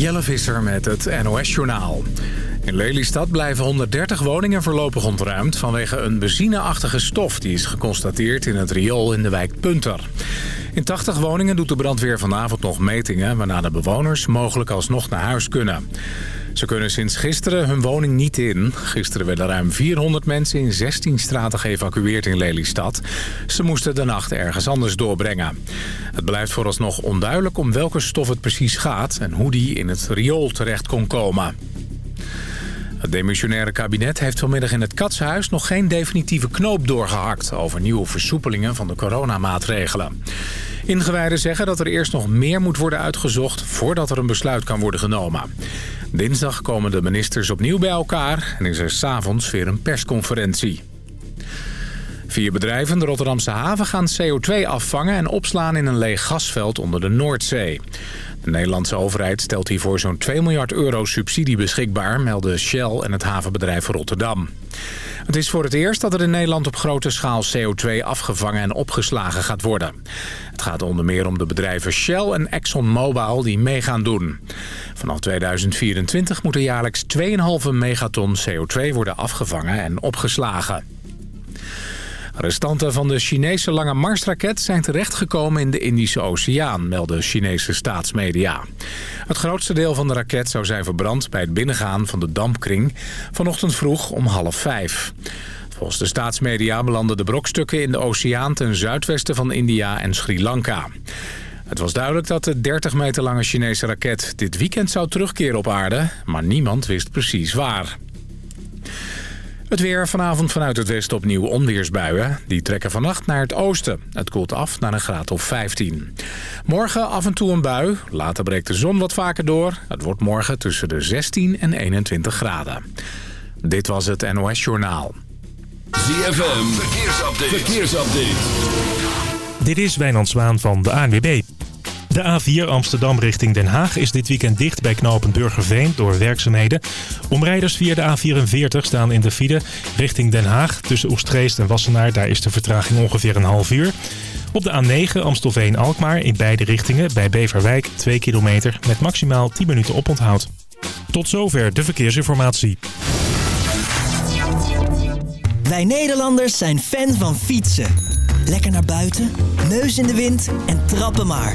Jelle Visser met het NOS-journaal. In Lelystad blijven 130 woningen voorlopig ontruimd... vanwege een benzineachtige stof die is geconstateerd in het riool in de wijk Punter. In 80 woningen doet de brandweer vanavond nog metingen... waarna de bewoners mogelijk alsnog naar huis kunnen. Ze kunnen sinds gisteren hun woning niet in. Gisteren werden ruim 400 mensen in 16 straten geëvacueerd in Lelystad. Ze moesten de nacht ergens anders doorbrengen. Het blijft vooralsnog onduidelijk om welke stof het precies gaat... en hoe die in het riool terecht kon komen. Het demissionaire kabinet heeft vanmiddag in het Katshuis nog geen definitieve knoop doorgehakt over nieuwe versoepelingen van de coronamaatregelen. Ingewijden zeggen dat er eerst nog meer moet worden uitgezocht voordat er een besluit kan worden genomen. Dinsdag komen de ministers opnieuw bij elkaar en is er s'avonds weer een persconferentie. Vier bedrijven de Rotterdamse haven gaan CO2 afvangen en opslaan in een leeg gasveld onder de Noordzee. De Nederlandse overheid stelt hiervoor zo'n 2 miljard euro subsidie beschikbaar, melden Shell en het havenbedrijf Rotterdam. Het is voor het eerst dat er in Nederland op grote schaal CO2 afgevangen en opgeslagen gaat worden. Het gaat onder meer om de bedrijven Shell en ExxonMobil die mee gaan doen. Vanaf 2024 moet er jaarlijks 2,5 megaton CO2 worden afgevangen en opgeslagen. Restanten van de Chinese Lange Marsraket zijn terechtgekomen in de Indische Oceaan, melden Chinese staatsmedia. Het grootste deel van de raket zou zijn verbrand bij het binnengaan van de dampkring vanochtend vroeg om half vijf. Volgens de staatsmedia belanden de brokstukken in de oceaan ten zuidwesten van India en Sri Lanka. Het was duidelijk dat de 30 meter lange Chinese raket dit weekend zou terugkeren op aarde, maar niemand wist precies waar. Het weer vanavond vanuit het westen opnieuw onweersbuien. Die trekken vannacht naar het oosten. Het koelt af naar een graad of 15. Morgen af en toe een bui. Later breekt de zon wat vaker door. Het wordt morgen tussen de 16 en 21 graden. Dit was het NOS Journaal. ZFM, verkeersupdate. verkeersupdate. Dit is Wijnand Zwaan van de ANWB. De A4 Amsterdam richting Den Haag is dit weekend dicht bij knooppunt Burgerveen door werkzaamheden. Omrijders via de A44 staan in de file richting Den Haag. Tussen Oestgeest en Wassenaar, daar is de vertraging ongeveer een half uur. Op de A9 Amstelveen-Alkmaar in beide richtingen bij Beverwijk 2 kilometer met maximaal 10 minuten oponthoud. Tot zover de verkeersinformatie. Wij Nederlanders zijn fan van fietsen. Lekker naar buiten, neus in de wind en trappen maar.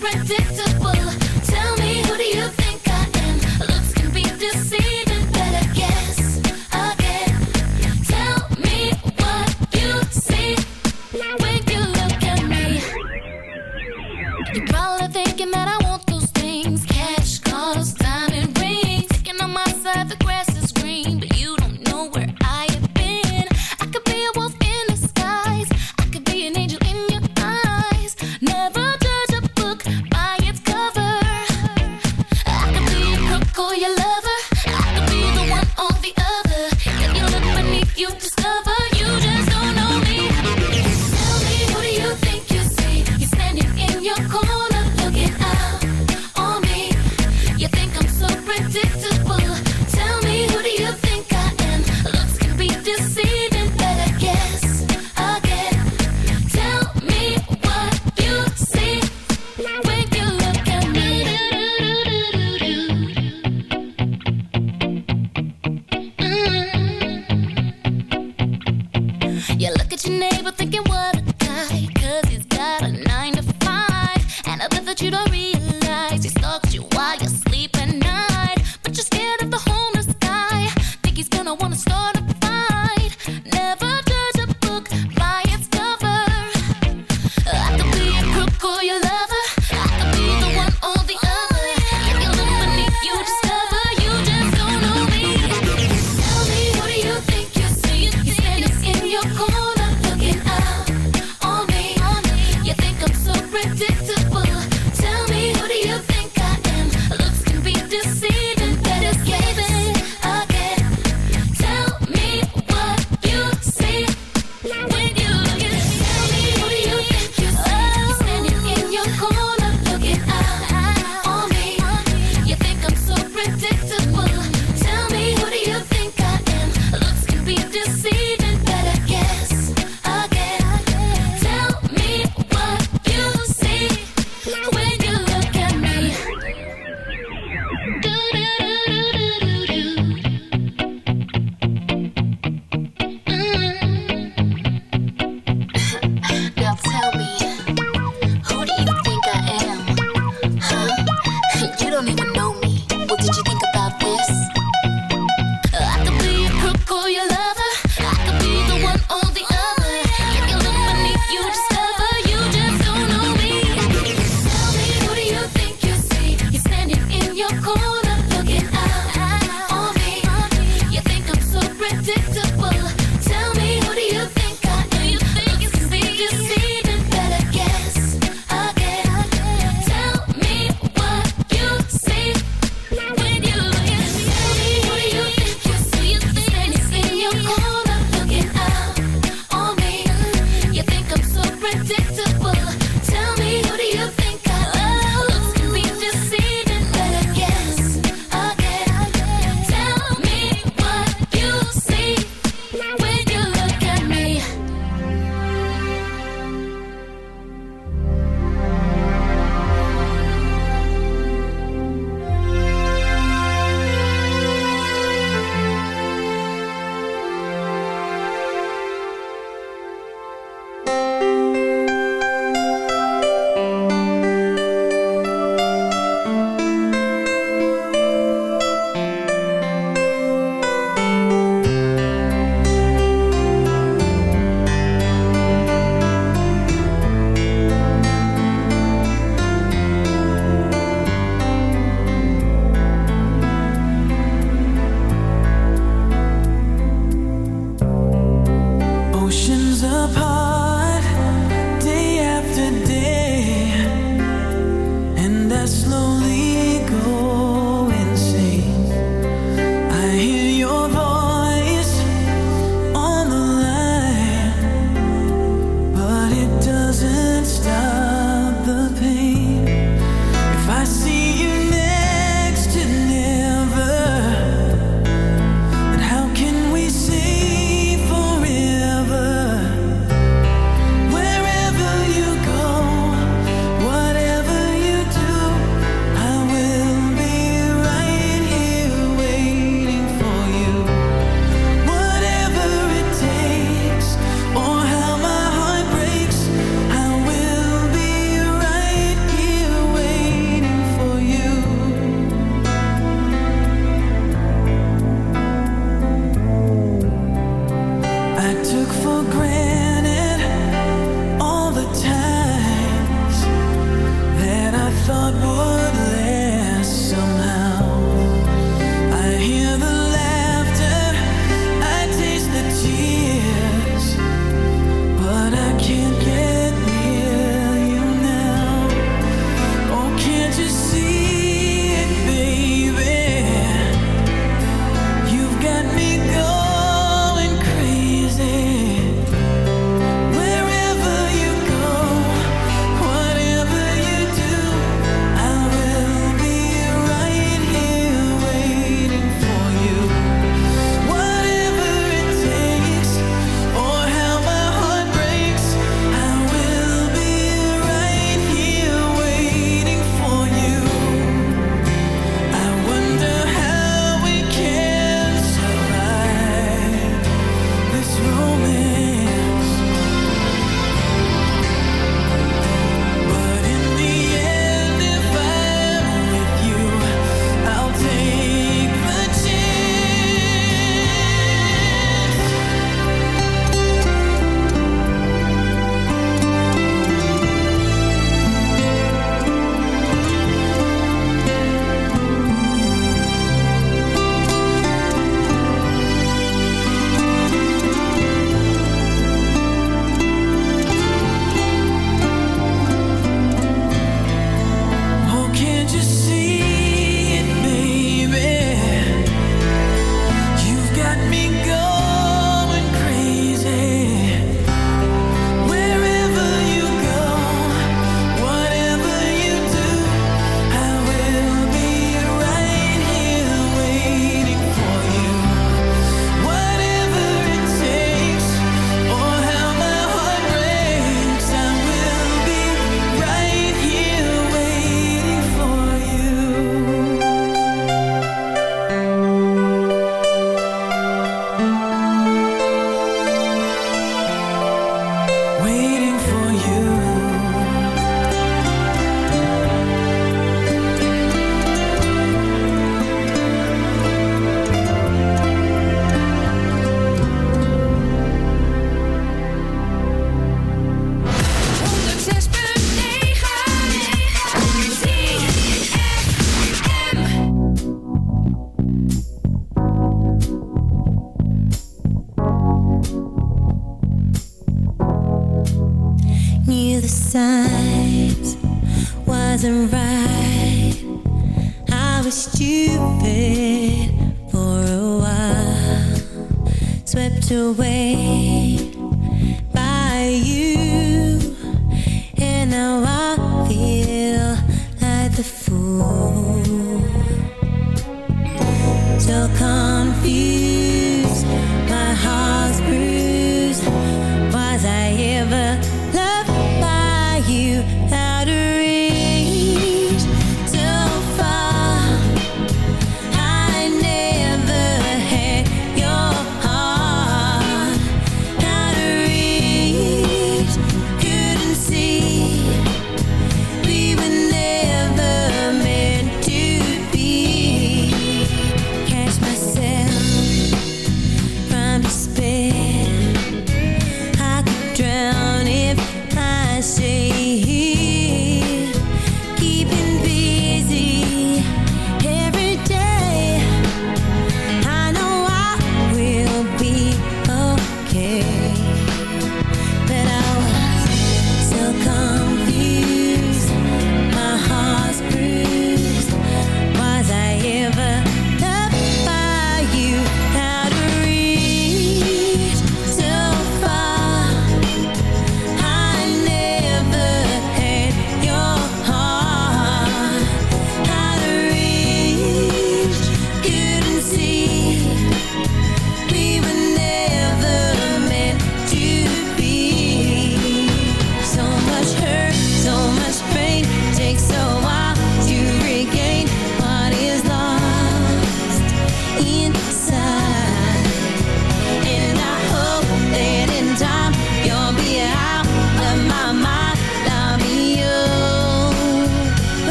Predictable?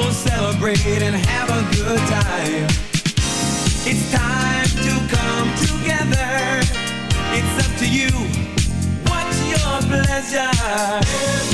go celebrate and have a good time. It's time to come together. It's up to you. What's your pleasure?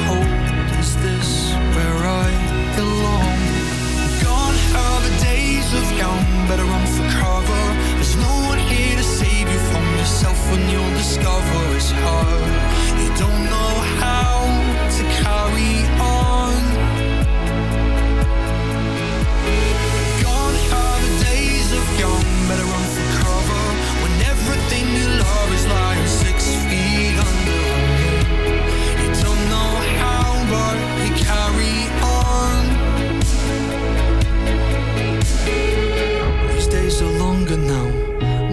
discover it's hard. You don't know how to carry on.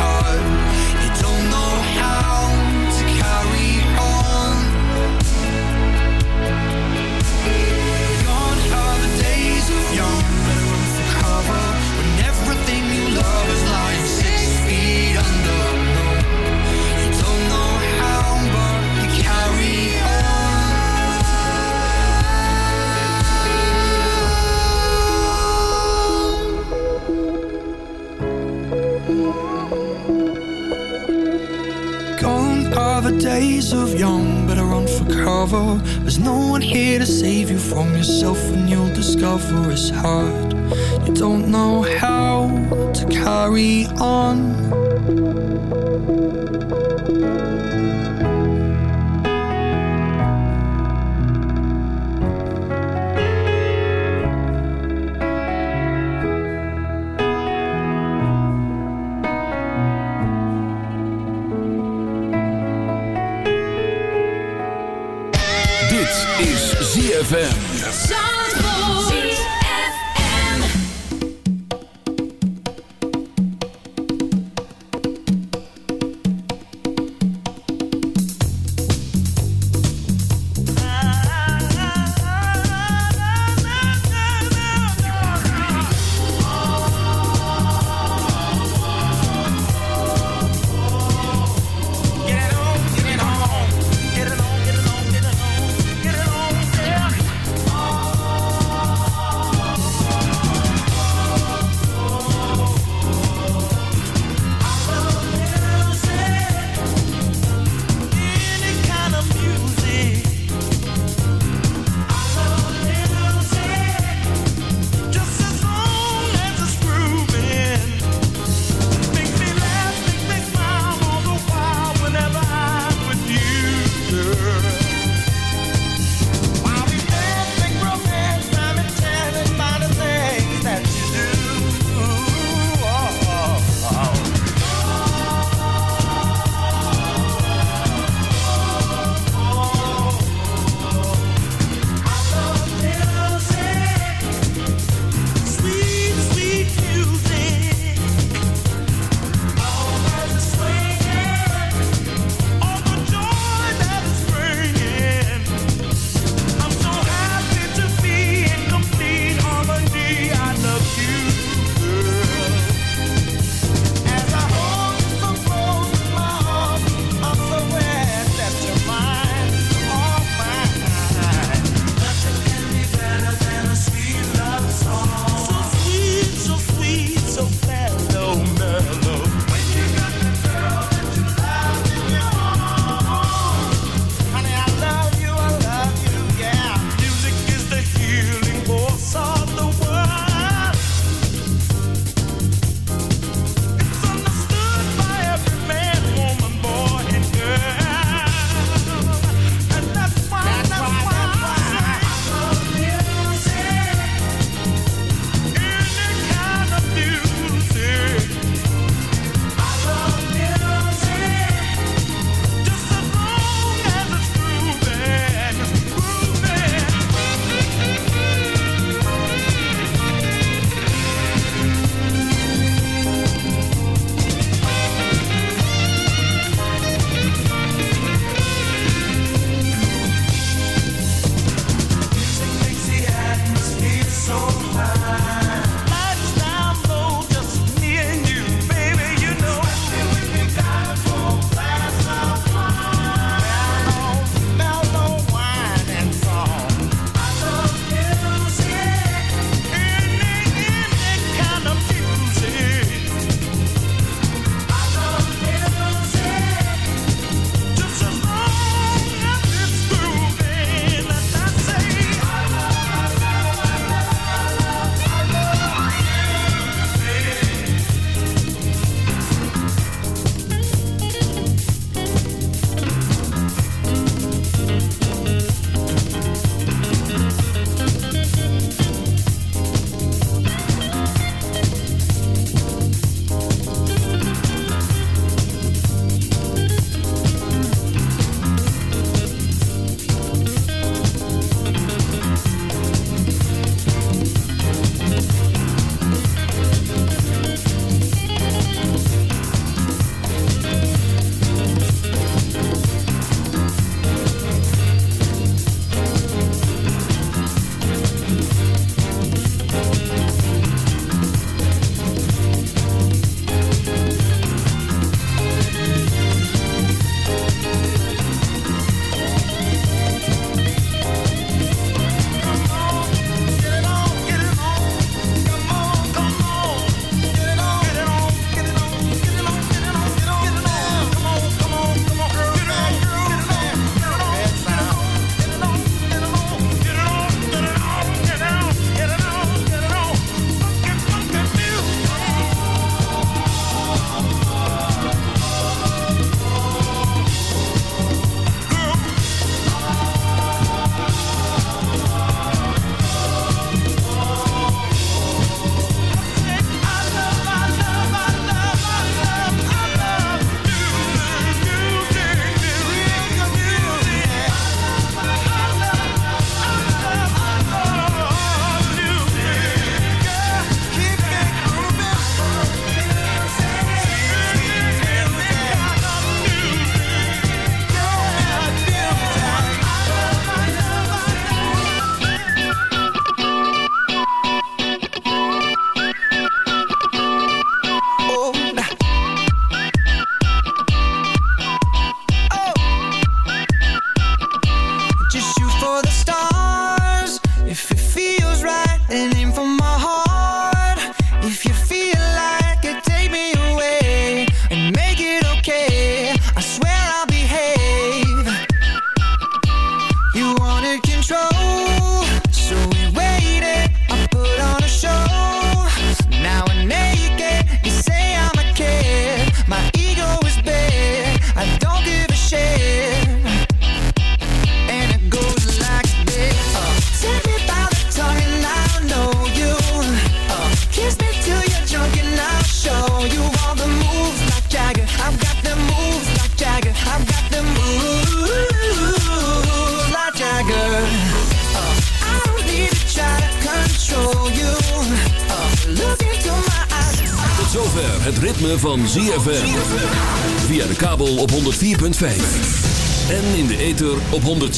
heart. You don't know how. There's no one here to save you from yourself, and you'll discover it's hard. You don't know how to carry on.